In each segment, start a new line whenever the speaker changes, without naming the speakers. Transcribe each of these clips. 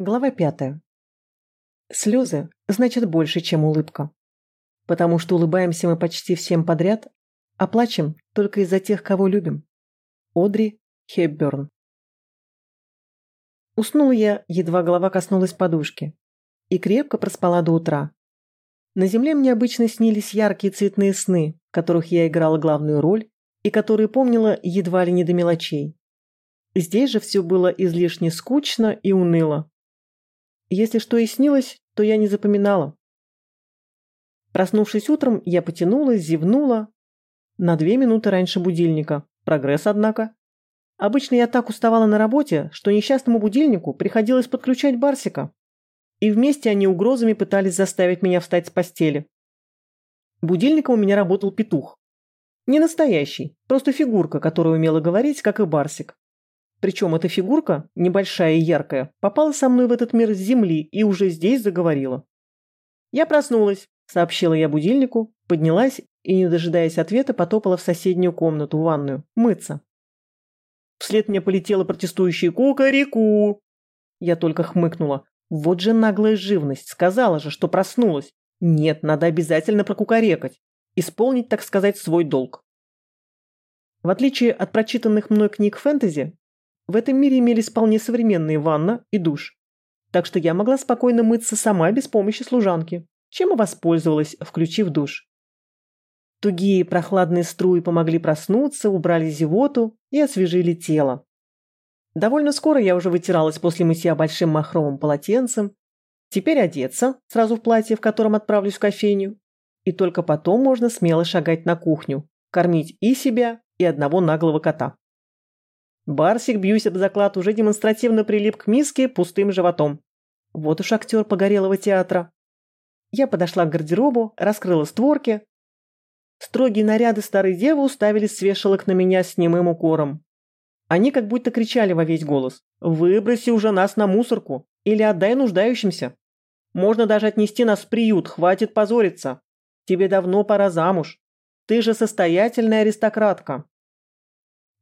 Глава пятая. Слезы значат больше, чем улыбка. Потому что улыбаемся мы почти всем подряд, а плачем только из-за тех, кого любим. Одри Хепберн. Уснула я, едва голова коснулась подушки, и крепко проспала до утра. На земле мне обычно снились яркие цветные сны, в которых я играла главную роль и которые помнила едва ли не до мелочей. Здесь же все было излишне скучно и уныло, если что и снилось, то я не запоминала. Проснувшись утром, я потянулась, зевнула. На две минуты раньше будильника. Прогресс, однако. Обычно я так уставала на работе, что несчастному будильнику приходилось подключать Барсика. И вместе они угрозами пытались заставить меня встать с постели. Будильником у меня работал петух. Не настоящий, просто фигурка, которая умела говорить, как и Барсик. Причем эта фигурка, небольшая и яркая, попала со мной в этот мир с земли и уже здесь заговорила. «Я проснулась», — сообщила я будильнику, поднялась и, не дожидаясь ответа, потопала в соседнюю комнату, ванную, мыться. Вслед мне полетела протестующая кукареку. Я только хмыкнула. Вот же наглая живность, сказала же, что проснулась. Нет, надо обязательно прокукарекать. Исполнить, так сказать, свой долг. В отличие от прочитанных мной книг фэнтези, в этом мире имелись вполне современные ванна и душ. Так что я могла спокойно мыться сама без помощи служанки, чем и воспользовалась, включив душ. Тугие прохладные струи помогли проснуться, убрали зевоту и освежили тело. Довольно скоро я уже вытиралась после мытья большим махровым полотенцем. Теперь одеться, сразу в платье, в котором отправлюсь в кофейню. И только потом можно смело шагать на кухню, кормить и себя, и одного наглого кота. Барсик, бьюсь об заклад, уже демонстративно прилип к миске пустым животом. Вот уж актер погорелого театра. Я подошла к гардеробу, раскрыла створки. Строгие наряды старой девы уставились с вешалок на меня с немым укором. Они как будто кричали во весь голос. «Выброси уже нас на мусорку! Или отдай нуждающимся! Можно даже отнести нас в приют, хватит позориться! Тебе давно пора замуж! Ты же состоятельная аристократка!»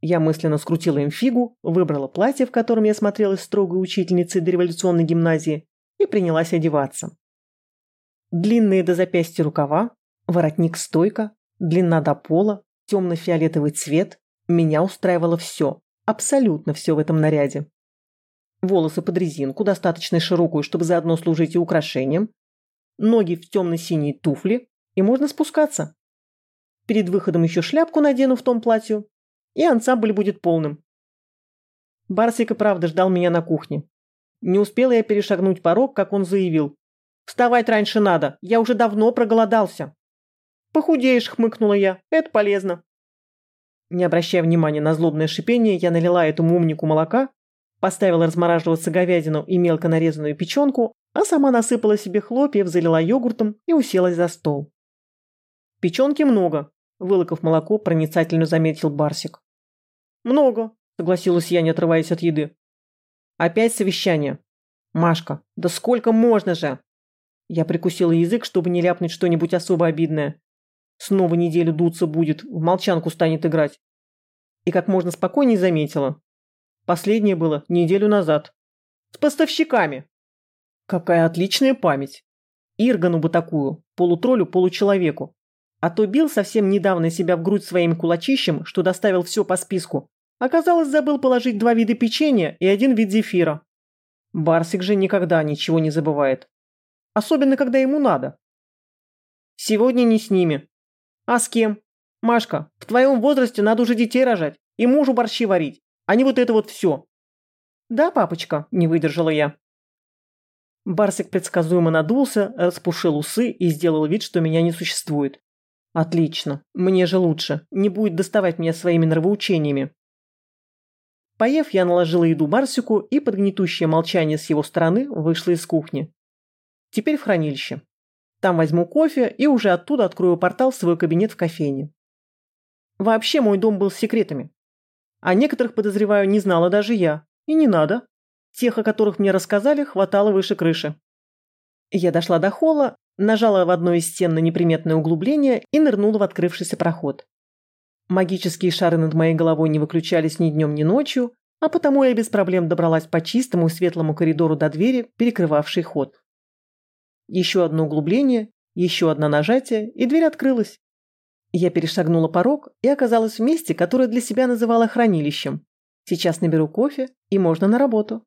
Я мысленно скрутила им фигу, выбрала платье, в котором я смотрелась строгой учительницей дореволюционной гимназии, и принялась одеваться. Длинные до запястья рукава, воротник-стойка, длина до пола, темно-фиолетовый цвет. Меня устраивало все, абсолютно все в этом наряде. Волосы под резинку, достаточно широкую, чтобы заодно служить и украшением. Ноги в темно-синие туфли, и можно спускаться. Перед выходом еще шляпку надену в том платью, и ансамбль будет полным. Барсик и правда ждал меня на кухне. Не успела я перешагнуть порог, как он заявил. «Вставать раньше надо, я уже давно проголодался». «Похудеешь», — хмыкнула я, — «это полезно». Не обращая внимания на злобное шипение, я налила этому умнику молока, поставила размораживаться говядину и мелко нарезанную печенку, а сама насыпала себе хлопьев, залила йогуртом и уселась за стол. «Печенки много», — вылокав молоко, проницательно заметил Барсик. «Много», – согласилась я, не отрываясь от еды. «Опять совещание. Машка, да сколько можно же?» Я прикусила язык, чтобы не ляпнуть что-нибудь особо обидное. Снова неделю дуться будет, в молчанку станет играть. И как можно спокойнее заметила. Последнее было неделю назад. С поставщиками. Какая отличная память. Иргану бы такую, полутроллю, получеловеку. А то бил совсем недавно себя в грудь своим кулачищем, что доставил все по списку, Оказалось, забыл положить два вида печенья и один вид зефира. Барсик же никогда ничего не забывает. Особенно, когда ему надо. Сегодня не с ними. А с кем? Машка, в твоем возрасте надо уже детей рожать и мужу борщи варить, а не вот это вот все. Да, папочка, не выдержала я. Барсик предсказуемо надулся, распушил усы и сделал вид, что меня не существует. Отлично, мне же лучше, не будет доставать меня своими нравоучениями. Поев, я наложила еду Барсику и под гнетущее молчание с его стороны вышла из кухни. Теперь в хранилище. Там возьму кофе и уже оттуда открою портал в свой кабинет в кофейне. Вообще мой дом был с секретами. О некоторых, подозреваю, не знала даже я. И не надо. Тех, о которых мне рассказали, хватало выше крыши. Я дошла до холла, нажала в одно из стен на неприметное углубление и нырнула в открывшийся проход. Магические шары над моей головой не выключались ни днем, ни ночью, а потому я без проблем добралась по чистому светлому коридору до двери, перекрывавшей ход. Еще одно углубление, еще одно нажатие, и дверь открылась. Я перешагнула порог и оказалась в месте, которое для себя называла хранилищем. Сейчас наберу кофе, и можно на работу.